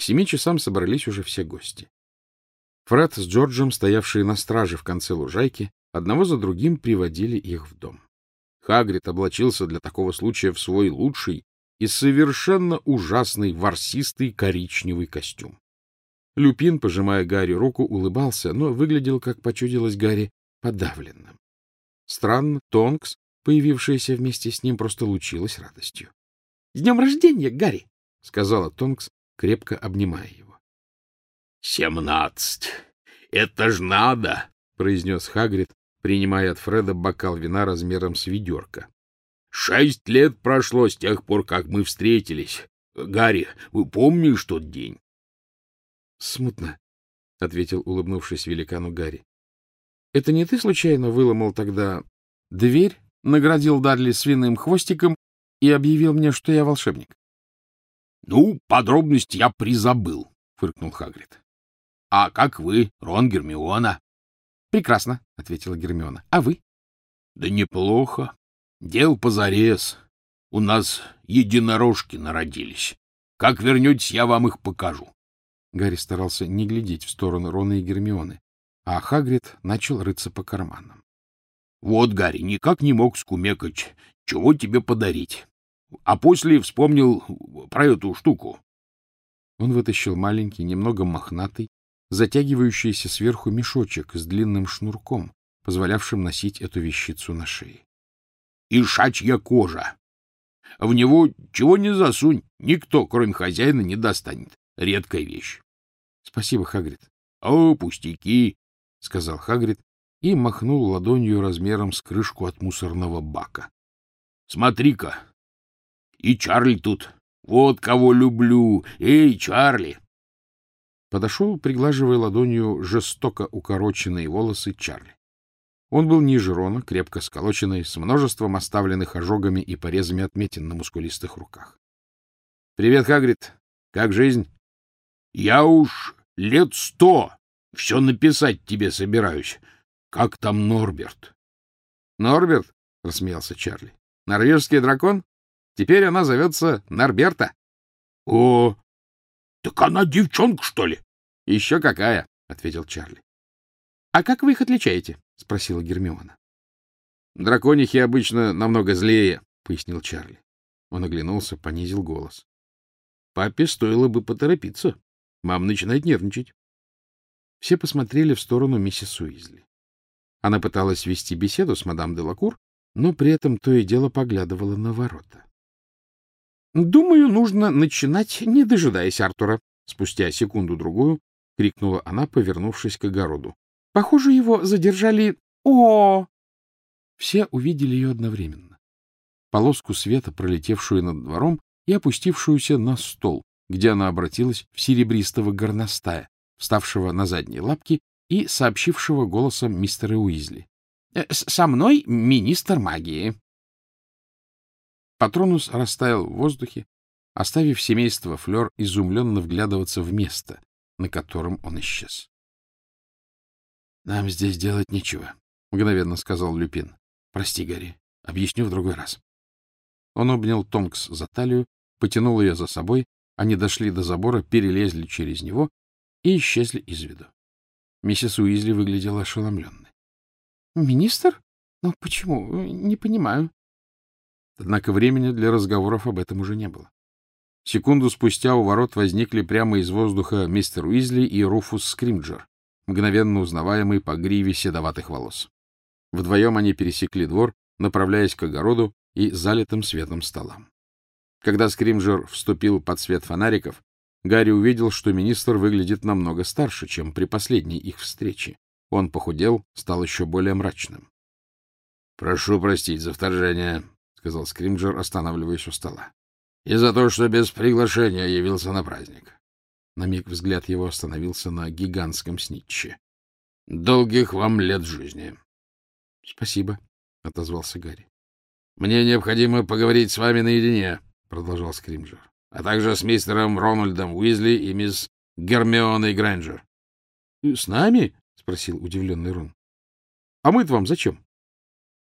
К семи часам собрались уже все гости. Фред с Джорджем, стоявшие на страже в конце лужайки, одного за другим приводили их в дом. Хагрид облачился для такого случая в свой лучший и совершенно ужасный ворсистый коричневый костюм. Люпин, пожимая Гарри руку, улыбался, но выглядел, как почудилось Гарри, подавленным. Странно, Тонкс, появившаяся вместе с ним, просто лучилась радостью. — С днем рождения, Гарри! — сказала Тонкс, крепко обнимая его. — Семнадцать! Это ж надо! — произнес Хагрид, принимая от Фреда бокал вина размером с ведерко. — Шесть лет прошло с тех пор, как мы встретились. Гарри, вы помнишь тот день? — Смутно, — ответил, улыбнувшись великану Гарри. — Это не ты случайно выломал тогда дверь, наградил Дарли свиным хвостиком и объявил мне, что я волшебник? — Ну, подробности я призабыл, — фыркнул Хагрид. — А как вы, Рон Гермиона? — Прекрасно, — ответила Гермиона. — А вы? — Да неплохо. Дел позарез. У нас единорожки народились. Как вернетесь, я вам их покажу. Гарри старался не глядеть в сторону Рона и Гермионы, а Хагрид начал рыться по карманам. — Вот, Гарри, никак не мог скумекать, чего тебе подарить. А после вспомнил про эту штуку. Он вытащил маленький, немного мохнатый, затягивающийся сверху мешочек с длинным шнурком, позволявшим носить эту вещицу на шее. — Ишачья кожа. В него чего не засунь, никто, кроме хозяина, не достанет. Редкая вещь. — Спасибо, Хагрид. — О, пустяки, — сказал Хагрид и махнул ладонью размером с крышку от мусорного бака. — Смотри-ка, и Чарли тут. Вот кого люблю. Эй, Чарли! Подошел, приглаживая ладонью жестоко укороченные волосы Чарли. Он был ниже Рона, крепко сколоченный, с множеством оставленных ожогами и порезами отметин на мускулистых руках. — Привет, Хагрид. Как жизнь? — Я уж лет сто все написать тебе собираюсь. Как там Норберт? — Норберт? — рассмеялся Чарли. — Норвежский дракон? Теперь она зовется Норберта. — О, так она девчонка, что ли? — Еще какая, — ответил Чарли. — А как вы их отличаете? — спросила Гермиона. — Драконихи обычно намного злее, — пояснил Чарли. Он оглянулся, понизил голос. — Папе стоило бы поторопиться. Мам начинает нервничать. Все посмотрели в сторону миссис Уизли. Она пыталась вести беседу с мадам де Лакур, но при этом то и дело поглядывала на ворота. — Думаю, нужно начинать, не дожидаясь Артура. Спустя секунду-другую крикнула она, повернувшись к огороду. — Похоже, его задержали... О! Все увидели ее одновременно. Полоску света, пролетевшую над двором и опустившуюся на стол, где она обратилась в серебристого горностая, вставшего на задние лапки и сообщившего голосом мистера Уизли. — Со мной министр магии. Патронус растаял в воздухе, оставив семейство Флёр изумленно вглядываться в место, на котором он исчез. — Нам здесь делать нечего, — мгновенно сказал Люпин. — Прости, Гарри, объясню в другой раз. Он обнял Тонкс за талию, потянул ее за собой, они дошли до забора, перелезли через него и исчезли из виду. Миссис Уизли выглядела ошеломленной. — Министр? Ну, почему? Не понимаю. Однако времени для разговоров об этом уже не было. Секунду спустя у ворот возникли прямо из воздуха мистер Уизли и Руфус Скримджер, мгновенно узнаваемый по гриве седоватых волос. Вдвоем они пересекли двор, направляясь к огороду и залитым светом столам. Когда Скримджер вступил под свет фонариков, Гарри увидел, что министр выглядит намного старше, чем при последней их встрече. Он похудел, стал еще более мрачным. — Прошу простить за вторжение, — сказал Скримджер, останавливаясь у стола. — И за то, что без приглашения явился на праздник. На миг взгляд его остановился на гигантском снитче. — Долгих вам лет жизни. — Спасибо, — отозвался Гарри. — Мне необходимо поговорить с вами наедине, — продолжал Скримджер, — а также с мистером Рональдом Уизли и мисс Гермионой Грэнджер. — С нами? — спросил удивленный Рон. — А мы-то вам зачем?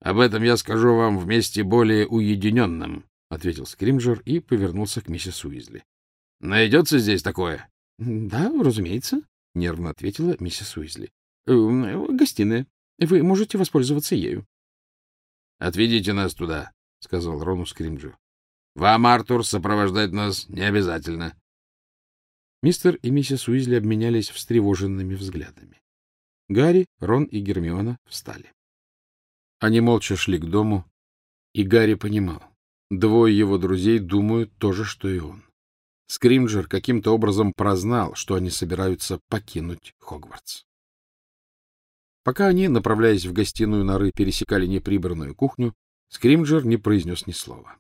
Об этом я скажу вам вместе более уединенным, — ответил Скримджер и повернулся к миссис Уизли. — Найдется здесь такое? — Да, разумеется, — нервно ответила миссис Уизли. — Гостиная. Вы можете воспользоваться ею. — Отведите нас туда, — сказал Рону Скримджер. — Вам, Артур, сопровождать нас не обязательно. Мистер и миссис Уизли обменялись встревоженными взглядами. Гарри, Рон и Гермиона встали. Они молча шли к дому, и Гарри понимал. Двое его друзей думают то же, что и он. Скримджер каким-то образом прознал, что они собираются покинуть Хогвартс. Пока они, направляясь в гостиную норы, пересекали неприбранную кухню, Скримджер не произнес ни слова.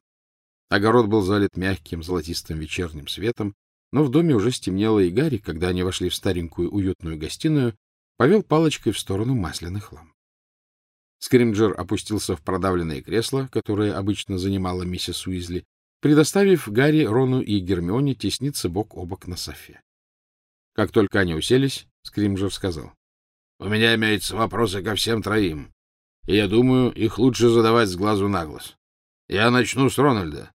Огород был залит мягким золотистым вечерним светом, но в доме уже стемнело, и Гарри, когда они вошли в старенькую уютную гостиную, повел палочкой в сторону масляных ламп. Скримджер опустился в продавленное кресло, которое обычно занимала миссис Уизли, предоставив Гарри, Рону и Гермионе тесниться бок о бок на софе. Как только они уселись, Скримджер сказал. — У меня имеются вопросы ко всем троим, и я думаю, их лучше задавать с глазу на глаз. Я начну с Рональда,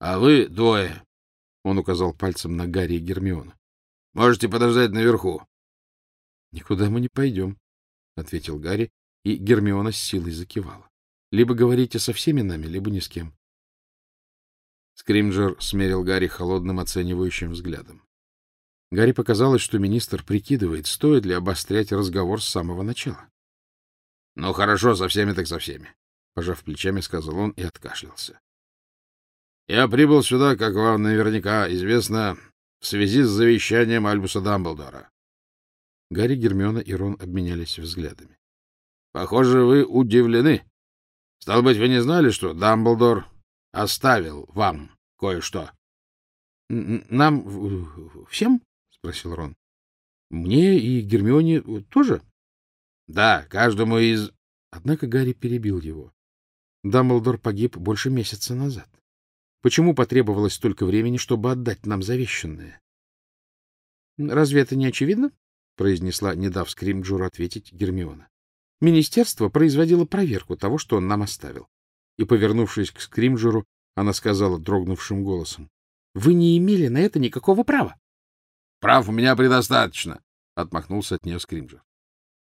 а вы двое, — он указал пальцем на Гарри и Гермиону, — можете подождать наверху. — Никуда мы не пойдем, — ответил Гарри, и Гермиона с силой закивала. — Либо говорите со всеми нами, либо ни с кем. Скримджер смерил Гарри холодным оценивающим взглядом. Гарри показалось, что министр прикидывает, стоит ли обострять разговор с самого начала. — Ну, хорошо, со всеми так со всеми, — пожав плечами, сказал он и откашлялся. — Я прибыл сюда, как вам наверняка известно, в связи с завещанием Альбуса Дамблдора. Гарри, Гермиона и Рон обменялись взглядами. — Похоже, вы удивлены. Стало быть, вы не знали, что Дамблдор оставил вам кое-что. — Нам всем? — спросил Рон. — Мне и Гермионе тоже? — Да, каждому из... Однако Гарри перебил его. Дамблдор погиб больше месяца назад. Почему потребовалось столько времени, чтобы отдать нам завещанное? — Разве это не очевидно? — произнесла, не дав Скримджуру ответить Гермиона. Министерство производило проверку того, что он нам оставил и, повернувшись к Скримджеру, она сказала дрогнувшим голосом. — Вы не имели на это никакого права. — Прав у меня предостаточно, — отмахнулся от нее Скримджер.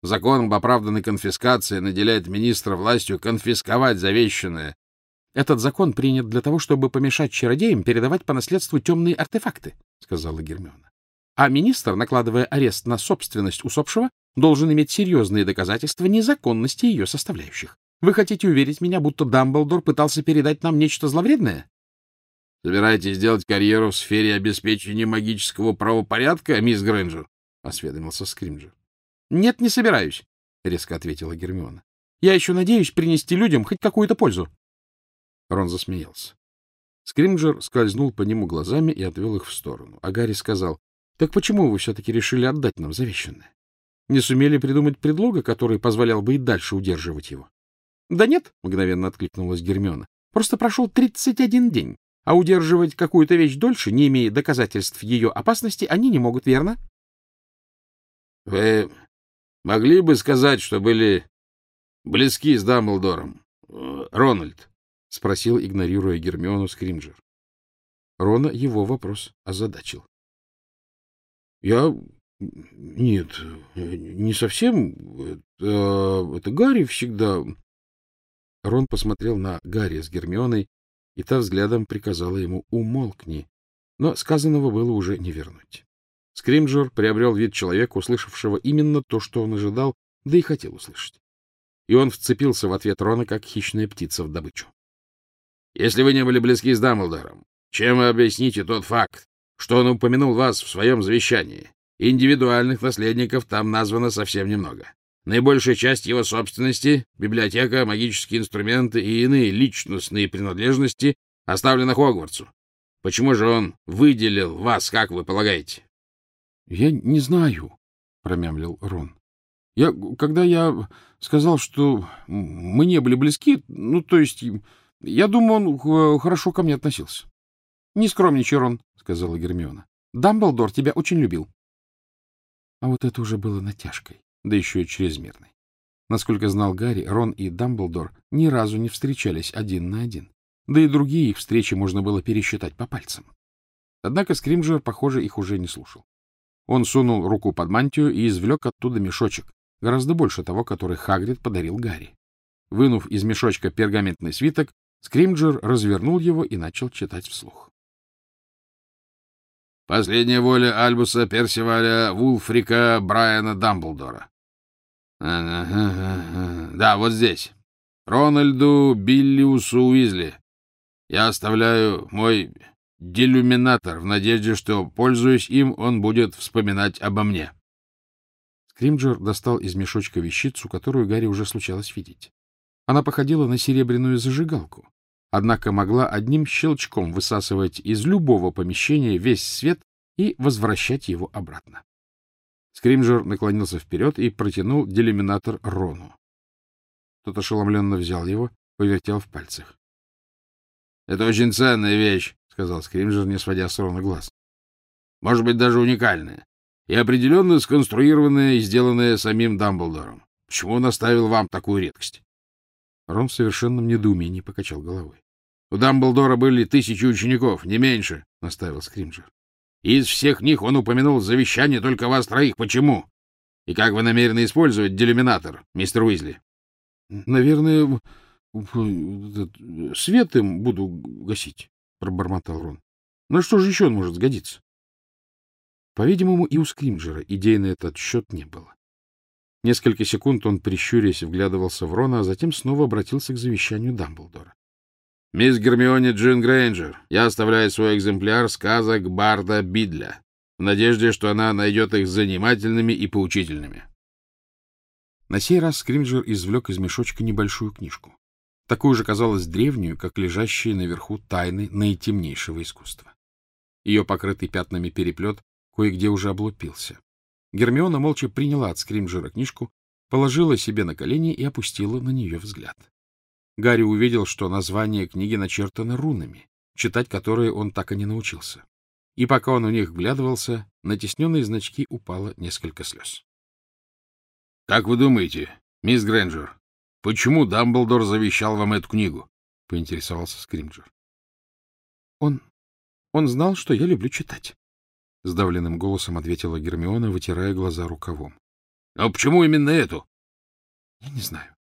Закон об оправданной конфискации наделяет министра властью конфисковать завещанное. Этот закон принят для того, чтобы помешать чародеям передавать по наследству темные артефакты, — сказала Гермиона. А министр, накладывая арест на собственность усопшего, должен иметь серьезные доказательства незаконности ее составляющих. Вы хотите уверить меня, будто Дамблдор пытался передать нам нечто зловредное? — Собираетесь сделать карьеру в сфере обеспечения магического правопорядка, мисс Грэнджер? — осведомился Скримджер. — Нет, не собираюсь, — резко ответила Гермиона. — Я еще надеюсь принести людям хоть какую-то пользу. Рон засмеялся. Скримджер скользнул по нему глазами и отвел их в сторону. А Гарри сказал, — Так почему вы все-таки решили отдать нам завещанное? Не сумели придумать предлога, который позволял бы и дальше удерживать его? — Да нет, — мгновенно откликнулась Гермиона. — Просто прошел тридцать один день, а удерживать какую-то вещь дольше, не имея доказательств ее опасности, они не могут, верно? — Вы могли бы сказать, что были близки с Дамблдором, Рональд? — спросил, игнорируя Гермиону Скримджер. Рона его вопрос озадачил. — Я... Нет, не совсем. Это, это Гарри всегда... Рон посмотрел на Гарри с Гермионой, и та взглядом приказала ему «умолкни», но сказанного было уже не вернуть. Скримджер приобрел вид человека, услышавшего именно то, что он ожидал, да и хотел услышать. И он вцепился в ответ Рона, как хищная птица в добычу. — Если вы не были близки с Дамблдором, чем вы объясните тот факт, что он упомянул вас в своем завещании? Индивидуальных наследников там названо совсем немного. Наибольшая часть его собственности, библиотека, магические инструменты и иные личностные принадлежности оставлены Хогвартсу. Почему же он выделил вас, как вы полагаете? — Я не знаю, — промямлил Рон. — Я, когда я сказал, что мы не были близки, ну, то есть, я думаю, он хорошо ко мне относился. — Не скромничай, Рон, — сказала Гермиона. — Дамблдор тебя очень любил. А вот это уже было натяжкой да еще и чрезмерной. Насколько знал Гарри, Рон и Дамблдор ни разу не встречались один на один, да и другие их встречи можно было пересчитать по пальцам. Однако Скримджер, похоже, их уже не слушал. Он сунул руку под мантию и извлек оттуда мешочек, гораздо больше того, который Хагрид подарил Гарри. Вынув из мешочка пергаментный свиток, Скримджер развернул его и начал читать вслух. Последняя воля Альбуса Персиваля Вулфрика Брайана Дамблдора. Да, вот здесь. Рональду Биллиусу Уизли. Я оставляю мой делюминатор в надежде, что, пользуясь им, он будет вспоминать обо мне. Скримджер достал из мешочка вещицу, которую Гарри уже случалось видеть. Она походила на серебряную зажигалку, однако могла одним щелчком высасывать из любого помещения весь свет и возвращать его обратно. Скримджер наклонился вперед и протянул делюминатор Рону. Тот ошеломленно взял его, повертел в пальцах. — Это очень ценная вещь, — сказал Скримджер, не сводя с Рона глаз. — Может быть, даже уникальная. И определенно сконструированная и сделанная самим Дамблдором. Почему он оставил вам такую редкость? Рон в совершенном недоумении покачал головой. У Дамблдора были тысячи учеников, не меньше, — наставил Скримджер. Из всех них он упомянул завещание только вас троих. Почему? И как вы намерены использовать делюминатор, мистер Уизли? — Наверное, свет им буду гасить, — пробормотал Рон. — На что же еще он может сгодиться? По-видимому, и у Скримджера идей на этот счет не было. Несколько секунд он, прищурясь, вглядывался в Рона, а затем снова обратился к завещанию Дамблдора. Мисс Гермионе Джин Грейнджер, я оставляю свой экземпляр сказок Барда Бидля, в надежде, что она найдет их занимательными и поучительными. На сей раз Скримджер извлек из мешочка небольшую книжку, такую же казалось древнюю, как лежащие наверху тайны наитемнейшего искусства. Ее покрытый пятнами переплет кое-где уже облупился. Гермиона молча приняла от Скримджера книжку, положила себе на колени и опустила на нее взгляд. Гарри увидел, что название книги начертано рунами, читать которые он так и не научился. И пока он в них вглядывался, на тесненные значки упало несколько слез. — Как вы думаете, мисс Грэнджер, почему Дамблдор завещал вам эту книгу? — поинтересовался Скримджер. — Он... он знал, что я люблю читать. — сдавленным голосом ответила Гермиона, вытирая глаза рукавом. — А почему именно эту? — Я не знаю.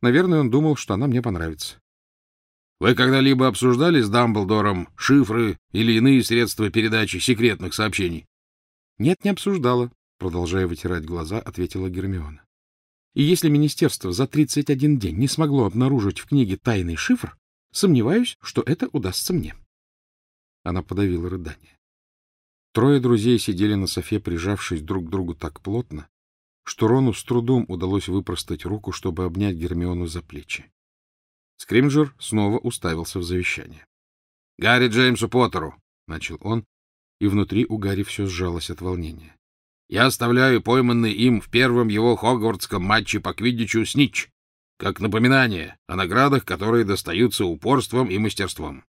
Наверное, он думал, что она мне понравится. — Вы когда-либо обсуждали с Дамблдором шифры или иные средства передачи секретных сообщений? — Нет, не обсуждала, — продолжая вытирать глаза, ответила Гермиона. — И если министерство за 31 день не смогло обнаружить в книге тайный шифр, сомневаюсь, что это удастся мне. Она подавила рыдание. Трое друзей сидели на софе, прижавшись друг к другу так плотно, что Рону с трудом удалось выпростать руку, чтобы обнять Гермиону за плечи. Скримджер снова уставился в завещание. — Гарри Джеймсу Поттеру! — начал он, и внутри у Гарри все сжалось от волнения. — Я оставляю пойманный им в первом его хогвартском матче по квиддичу снич, как напоминание о наградах, которые достаются упорством и мастерством.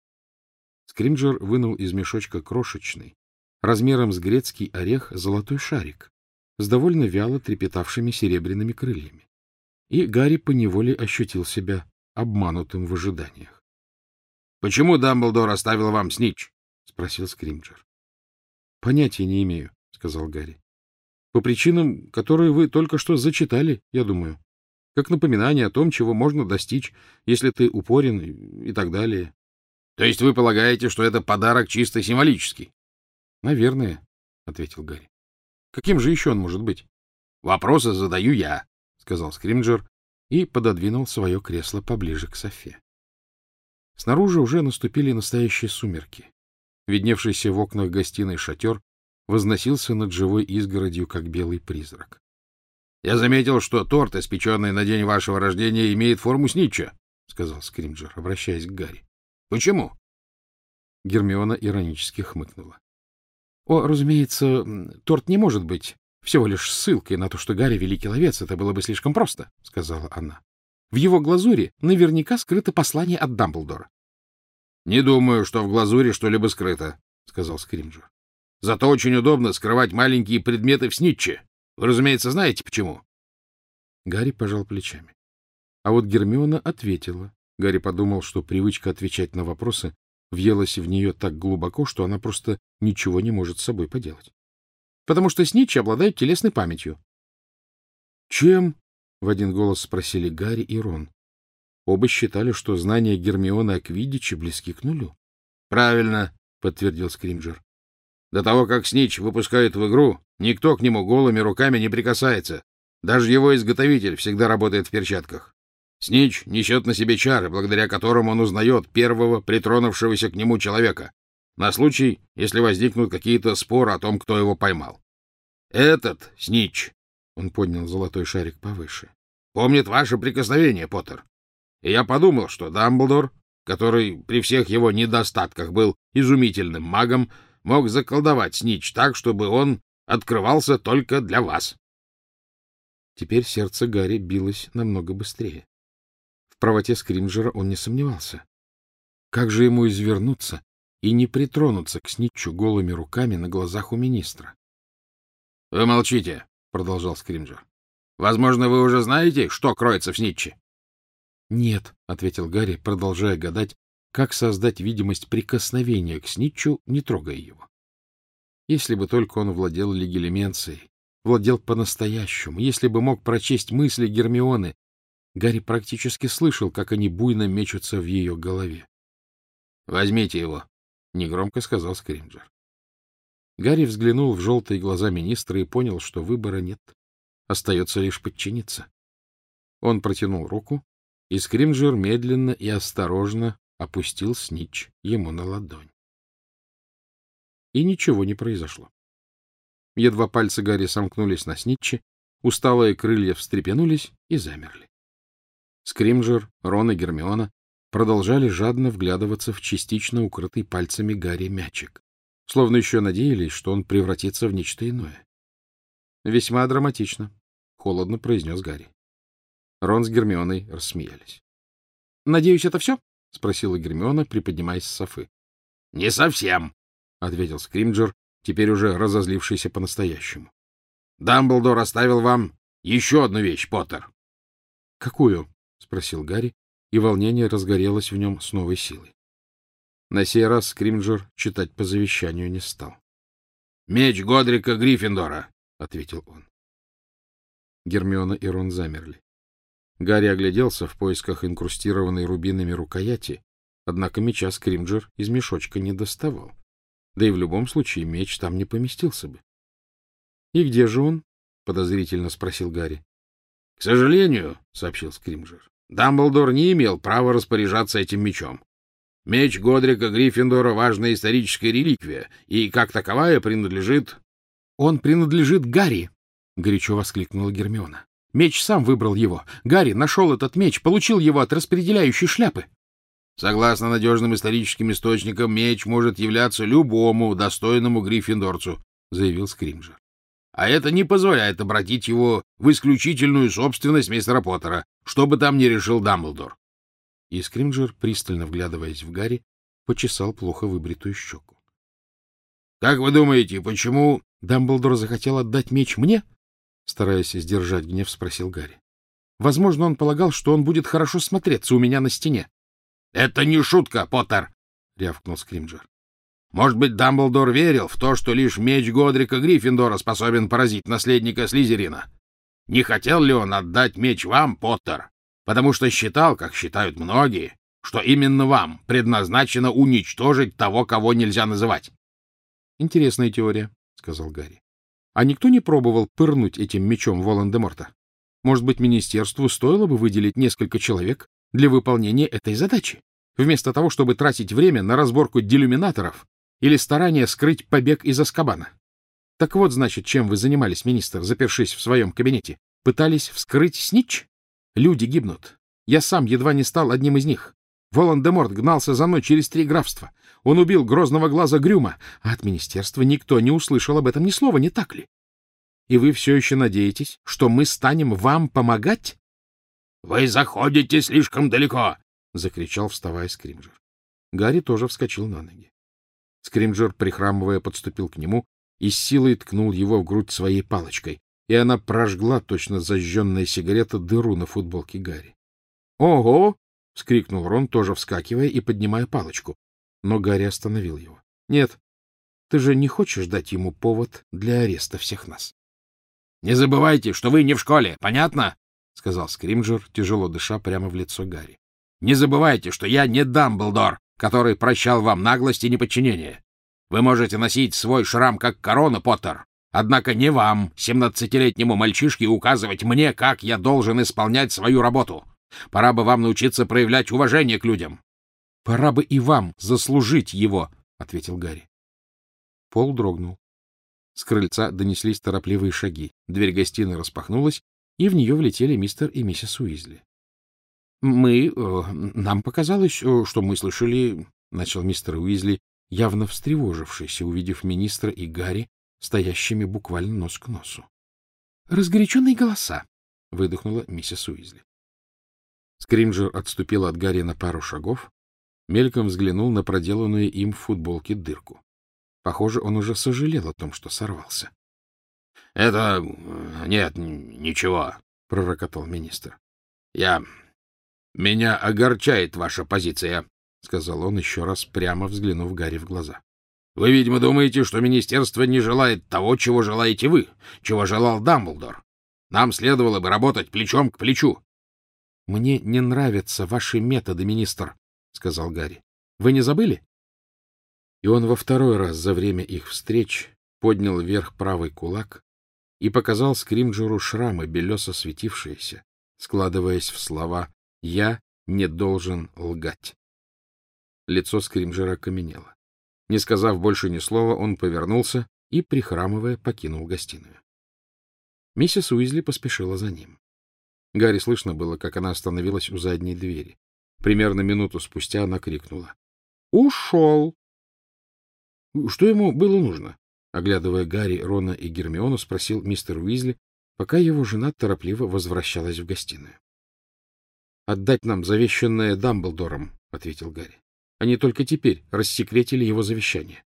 Скримджер вынул из мешочка крошечный, размером с грецкий орех, золотой шарик, с довольно вяло трепетавшими серебряными крыльями. И Гарри поневоле ощутил себя обманутым в ожиданиях. — Почему Дамблдор оставил вам снич? — спросил Скримджер. — Понятия не имею, — сказал Гарри. — По причинам, которые вы только что зачитали, я думаю. Как напоминание о том, чего можно достичь, если ты упорен и так далее. — То есть вы полагаете, что это подарок чисто символический? — Наверное, — ответил Гарри. Каким же еще он может быть? — Вопросы задаю я, — сказал Скримджер и пододвинул свое кресло поближе к Софе. Снаружи уже наступили настоящие сумерки. Видневшийся в окнах гостиной шатер возносился над живой изгородью, как белый призрак. — Я заметил, что торт, испеченный на день вашего рождения, имеет форму снитча, — сказал Скримджер, обращаясь к Гарри. — Почему? Гермиона иронически хмыкнула. О, разумеется, торт не может быть всего лишь ссылкой на то, что Гарри — великий ловец. Это было бы слишком просто, — сказала она. В его глазури наверняка скрыто послание от Дамблдора. — Не думаю, что в глазури что-либо скрыто, — сказал Скримджер. — Зато очень удобно скрывать маленькие предметы в снитче. Вы, разумеется, знаете, почему. Гарри пожал плечами. А вот Гермиона ответила. Гарри подумал, что привычка отвечать на вопросы въелась в нее так глубоко, что она просто ничего не может с собой поделать. потому что сничи обладают телесной памятью. — Чем? — в один голос спросили Гарри и Рон. Оба считали, что знания Гермионы о Квиддиче близки к нулю. — Правильно, — подтвердил Скримджер. — До того, как Снич выпускают в игру, никто к нему голыми руками не прикасается. Даже его изготовитель всегда работает в перчатках. Снич несет на себе чары, благодаря которым он узнает первого притронувшегося к нему человека, на случай, если возникнут какие-то споры о том, кто его поймал. Этот Снич, — он поднял золотой шарик повыше, — помнит ваше прикосновение, Поттер. И я подумал, что Дамблдор, который при всех его недостатках был изумительным магом, мог заколдовать Снич так, чтобы он открывался только для вас. Теперь сердце Гарри билось намного быстрее. В правоте Скримджера он не сомневался. Как же ему извернуться и не притронуться к Снитчу голыми руками на глазах у министра? — Вы молчите, — продолжал Скримджер. — Возможно, вы уже знаете, что кроется в Снитче? — Нет, — ответил Гарри, продолжая гадать, как создать видимость прикосновения к Снитчу, не трогая его. Если бы только он владел легилеменцией, владел по-настоящему, если бы мог прочесть мысли Гермионы, Гарри практически слышал, как они буйно мечутся в ее голове. — Возьмите его, — негромко сказал Скримджер. Гарри взглянул в желтые глаза министра и понял, что выбора нет. Остается лишь подчиниться. Он протянул руку, и Скримджер медленно и осторожно опустил снич ему на ладонь. И ничего не произошло. Едва пальцы Гарри сомкнулись на снитче, усталые крылья встрепенулись и замерли. Скримджер, Рон и Гермиона продолжали жадно вглядываться в частично укрытый пальцами Гарри мячик, словно еще надеялись, что он превратится в нечто иное. — Весьма драматично, — холодно произнес Гарри. Рон с Гермионой рассмеялись. — Надеюсь, это все? — спросила Гермиона, приподнимаясь с софы. — Не совсем, — ответил Скримджер, теперь уже разозлившийся по-настоящему. — Дамблдор оставил вам еще одну вещь, Поттер. — Какую? — спросил Гарри, и волнение разгорелось в нем с новой силой. На сей раз Скримджер читать по завещанию не стал. — Меч Годрика Гриффиндора, — ответил он. Гермиона и Рон замерли. Гарри огляделся в поисках инкрустированной рубинами рукояти, однако меча Скримджер из мешочка не доставал. Да и в любом случае меч там не поместился бы. — И где же он? — подозрительно спросил Гарри. — К сожалению, — сообщил Скримджер, — Дамблдор не имел права распоряжаться этим мечом. Меч Годрика Гриффиндора — важная историческая реликвия, и, как таковая, принадлежит... — Он принадлежит Гарри! — горячо воскликнула Гермиона. — Меч сам выбрал его. Гарри нашел этот меч, получил его от распределяющей шляпы. Согласно надежным историческим источникам, меч может являться любому достойному гриффиндорцу, — заявил Скримджер а это не позволяет обратить его в исключительную собственность мистера Поттера, что бы там ни решил Дамблдор. И Скримджер, пристально вглядываясь в Гарри, почесал плохо выбритую щеку. — Как вы думаете, почему Дамблдор захотел отдать меч мне? — стараясь сдержать гнев, спросил Гарри. — Возможно, он полагал, что он будет хорошо смотреться у меня на стене. — Это не шутка, Поттер! — рявкнул Скримджер. Может быть, Дамблдор верил в то, что лишь меч Годрика Гриффиндора способен поразить наследника Слизерина? Не хотел ли он отдать меч вам, Поттер? Потому что считал, как считают многие, что именно вам предназначено уничтожить того, кого нельзя называть. — Интересная теория, — сказал Гарри. — А никто не пробовал пырнуть этим мечом Волан-де-Морта? Может быть, министерству стоило бы выделить несколько человек для выполнения этой задачи, вместо того, чтобы тратить время на разборку делюминаторов или старание скрыть побег из Аскабана. Так вот, значит, чем вы занимались, министр, запершись в своем кабинете? Пытались вскрыть снич? Люди гибнут. Я сам едва не стал одним из них. Волан-де-Морт гнался за мной через три графства. Он убил грозного глаза Грюма, а от министерства никто не услышал об этом ни слова, не так ли? И вы все еще надеетесь, что мы станем вам помогать? — Вы заходите слишком далеко! — закричал, вставая Скримджер. Гарри тоже вскочил на ноги. Скримджер, прихрамывая, подступил к нему и с силой ткнул его в грудь своей палочкой, и она прожгла точно зажженная сигарета дыру на футболке Гарри. «Ого!» — вскрикнул Рон, тоже вскакивая и поднимая палочку. Но Гарри остановил его. «Нет, Ты же не хочешь дать ему повод для ареста всех нас? — Не забывайте, что вы не в школе, понятно? — сказал Скримджер, тяжело дыша прямо в лицо Гарри. — Не забывайте, что я не Дамблдор, который прощал вам наглость и неподчинение. Вы можете носить свой шрам как корона, Поттер, однако не вам, семнадцатилетнему мальчишке, указывать мне, как я должен исполнять свою работу. Пора бы вам научиться проявлять уважение к людям. — Пора бы и вам заслужить его, — ответил Гарри. Пол дрогнул. С крыльца донеслись торопливые шаги. Дверь гостиной распахнулась, и в нее влетели мистер и миссис Уизли. — Мы... Э, нам показалось, э, что мы слышали... — начал мистер Уизли, явно встревожившийся, увидев министра и Гарри, стоящими буквально нос к носу. — Разгоряченные голоса! — выдохнула миссис Уизли. Скримджер отступил от Гарри на пару шагов, мельком взглянул на проделанную им в футболке дырку. Похоже, он уже сожалел о том, что сорвался. — Это... нет, ничего, — пророкотал министр. — Я... Меня огорчает ваша позиция, — сказал он еще раз, прямо взглянув Гарри в глаза. — Вы, видимо, думаете, что министерство не желает того, чего желаете вы, чего желал Дамблдор. Нам следовало бы работать плечом к плечу. — Мне не нравятся ваши методы, министр, — сказал Гарри. — Вы не забыли? И он во второй раз за время их встреч поднял вверх правый кулак и показал Скримджеру шрамы, белесо светившиеся, складываясь в слова «Я не должен лгать». Лицо Скримджера окаменело. Не сказав больше ни слова, он повернулся и, прихрамывая, покинул гостиную. Миссис Уизли поспешила за ним. Гарри слышно было, как она остановилась у задней двери. Примерно минуту спустя она крикнула. — Ушел! Что ему было нужно? Оглядывая Гарри, Рона и Гермиону, спросил мистер Уизли, пока его жена торопливо возвращалась в гостиную. — Отдать нам завещанное Дамблдором, — ответил Гарри. Они только теперь рассекретили его завещание.